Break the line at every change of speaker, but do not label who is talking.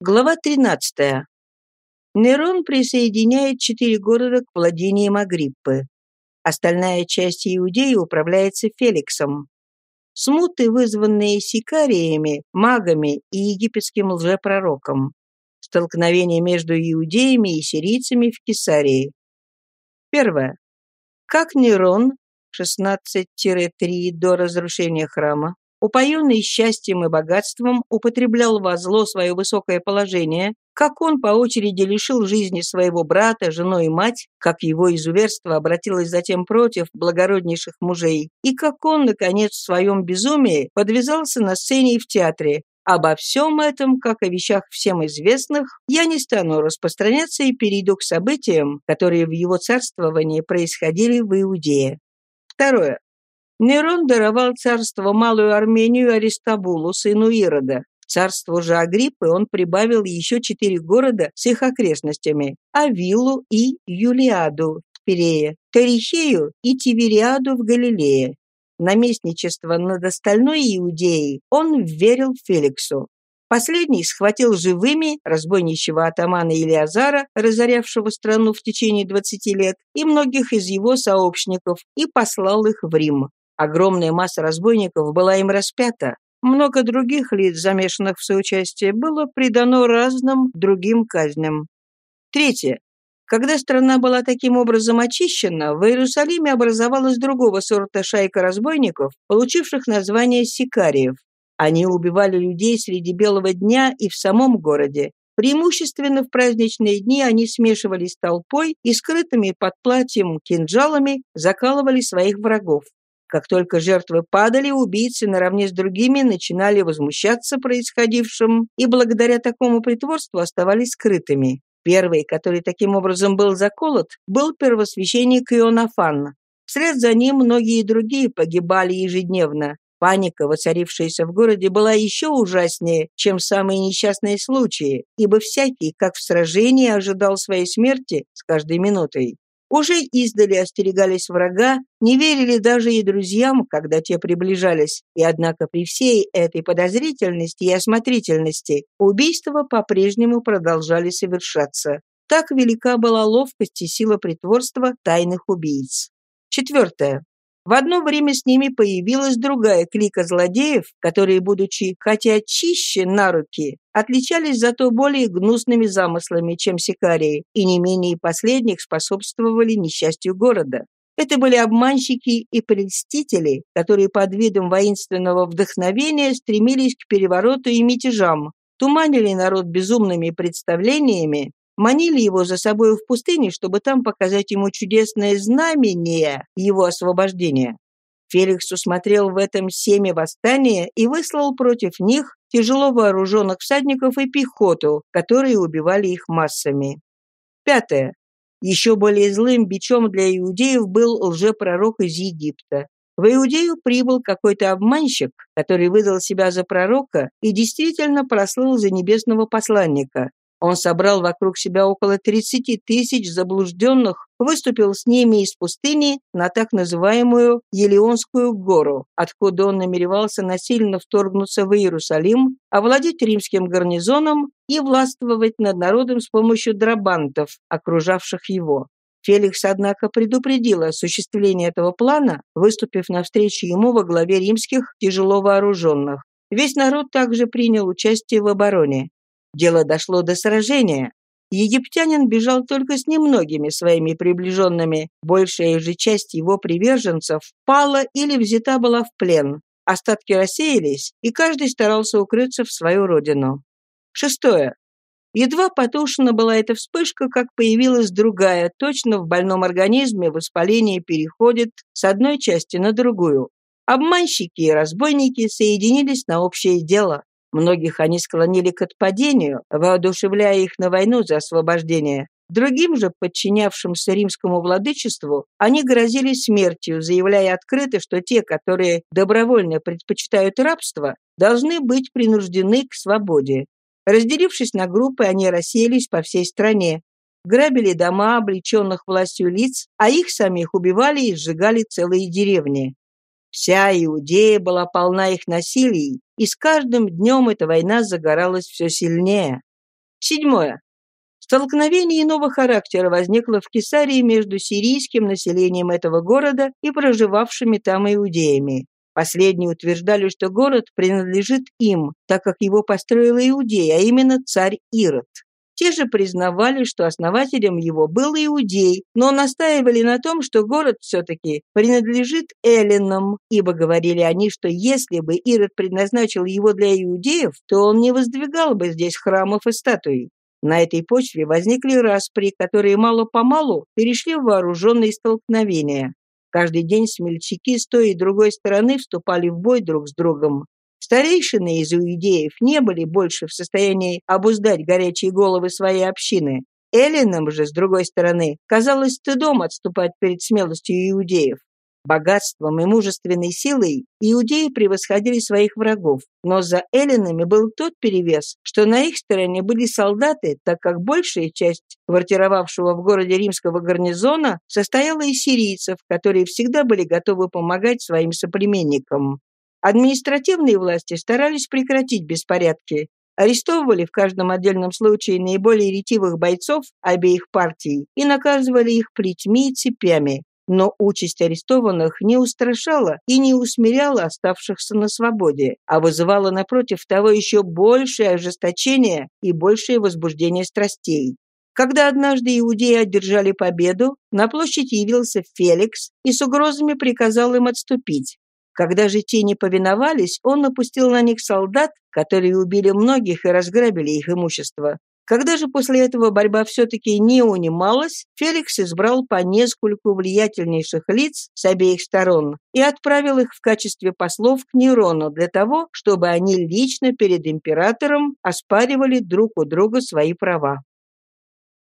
Глава 13. Нерон присоединяет четыре города к владениям Агриппы. Остальная часть Иудеи управляется Феликсом. Смуты, вызванные сикариями, магами и египетским лжепророком. Столкновение между иудеями и сирийцами в Кесарии. Первое. Как Нерон, 16-3 до разрушения храма, упоенный счастьем и богатством, употреблял во зло свое высокое положение, как он по очереди лишил жизни своего брата, жену и мать, как его изуверство обратилось затем против благороднейших мужей, и как он, наконец, в своем безумии подвязался на сцене и в театре. Обо всем этом, как о вещах всем известных, я не стану распространяться и перейду к событиям, которые в его царствовании происходили в Иудее. Второе. Нерон даровал царство Малую Армению Аристабулу, сыну Ирода. Царству же Агриппы он прибавил еще четыре города с их окрестностями – Авилу и Юлиаду в Пирее, Тарихею и Тивериаду в Галилее. Наместничество над остальной Иудеей он верил Феликсу. Последний схватил живыми разбойничего атамана Илиазара, разорявшего страну в течение 20 лет, и многих из его сообщников, и послал их в Рим. Огромная масса разбойников была им распята. Много других лиц, замешанных в соучастие, было придано разным другим казням. Третье. Когда страна была таким образом очищена, в Иерусалиме образовалась другого сорта шайка разбойников, получивших название сикариев. Они убивали людей среди белого дня и в самом городе. Преимущественно в праздничные дни они смешивались с толпой и скрытыми под платьем кинжалами закалывали своих врагов. Как только жертвы падали, убийцы наравне с другими начинали возмущаться происходившим и благодаря такому притворству оставались скрытыми. Первый, который таким образом был заколот, был первосвященник Ионафан. Вслед за ним многие другие погибали ежедневно. Паника, воцарившаяся в городе, была еще ужаснее, чем самые несчастные случаи, ибо всякий, как в сражении, ожидал своей смерти с каждой минутой. Уже издали остерегались врага, не верили даже и друзьям, когда те приближались, и однако при всей этой подозрительности и осмотрительности убийства по-прежнему продолжали совершаться. Так велика была ловкость и сила притворства тайных убийц. Четвертое. В одно время с ними появилась другая клика злодеев, которые, будучи хотя чище на руки, отличались зато более гнусными замыслами, чем сикарии, и не менее последних способствовали несчастью города. Это были обманщики и прельстители, которые под видом воинственного вдохновения стремились к перевороту и мятежам, туманили народ безумными представлениями, манили его за собой в пустыне, чтобы там показать ему чудесное знамение его освобождения. Феликс усмотрел в этом семя восстания и выслал против них тяжело вооруженных всадников и пехоту, которые убивали их массами. Пятое. Еще более злым бичом для иудеев был лжепророк из Египта. В Иудею прибыл какой-то обманщик, который выдал себя за пророка и действительно прослыл за небесного посланника. Он собрал вокруг себя около 30 тысяч заблужденных, выступил с ними из пустыни на так называемую Елеонскую гору, откуда он намеревался насильно вторгнуться в Иерусалим, овладеть римским гарнизоном и властвовать над народом с помощью драбантов, окружавших его. Феликс, однако, предупредил осуществление этого плана, выступив навстречу ему во главе римских тяжело вооруженных. Весь народ также принял участие в обороне. Дело дошло до сражения. Египтянин бежал только с немногими своими приближенными. Большая же часть его приверженцев пала или взята была в плен. Остатки рассеялись, и каждый старался укрыться в свою родину. Шестое. Едва потушена была эта вспышка, как появилась другая, точно в больном организме воспаление переходит с одной части на другую. Обманщики и разбойники соединились на общее дело. Многих они склонили к отпадению, воодушевляя их на войну за освобождение. Другим же, подчинявшимся римскому владычеству, они грозили смертью, заявляя открыто, что те, которые добровольно предпочитают рабство, должны быть принуждены к свободе. Разделившись на группы, они рассеялись по всей стране, грабили дома облеченных властью лиц, а их самих убивали и сжигали целые деревни. Вся Иудея была полна их насилий, и с каждым днем эта война загоралась все сильнее. Седьмое. Столкновение иного характера возникло в Кесарии между сирийским населением этого города и проживавшими там иудеями. Последние утверждали, что город принадлежит им, так как его построил Иудей, а именно царь Ирод. Те же признавали, что основателем его был иудей, но настаивали на том, что город все-таки принадлежит эллинам, ибо говорили они, что если бы Ирод предназначил его для иудеев, то он не воздвигал бы здесь храмов и статуй. На этой почве возникли распри, которые мало-помалу перешли в вооруженные столкновения. Каждый день смельчаки с той и другой стороны вступали в бой друг с другом. Старейшины из иудеев не были больше в состоянии обуздать горячие головы своей общины. Эллинам же, с другой стороны, казалось стыдом отступать перед смелостью иудеев. Богатством и мужественной силой иудеи превосходили своих врагов, но за эллинами был тот перевес, что на их стороне были солдаты, так как большая часть квартировавшего в городе римского гарнизона состояла из сирийцев, которые всегда были готовы помогать своим соплеменникам. Административные власти старались прекратить беспорядки, арестовывали в каждом отдельном случае наиболее ретивых бойцов обеих партий и наказывали их плетьми и цепями, но участь арестованных не устрашала и не усмиряла оставшихся на свободе, а вызывала напротив того еще большее ожесточение и большее возбуждение страстей. Когда однажды иудеи одержали победу, на площадь явился Феликс и с угрозами приказал им отступить. Когда же те не повиновались, он напустил на них солдат, которые убили многих и разграбили их имущество. Когда же после этого борьба все-таки не унималась, Феликс избрал по нескольку влиятельнейших лиц с обеих сторон и отправил их в качестве послов к Нерону для того, чтобы они лично перед императором оспаривали друг у друга свои права.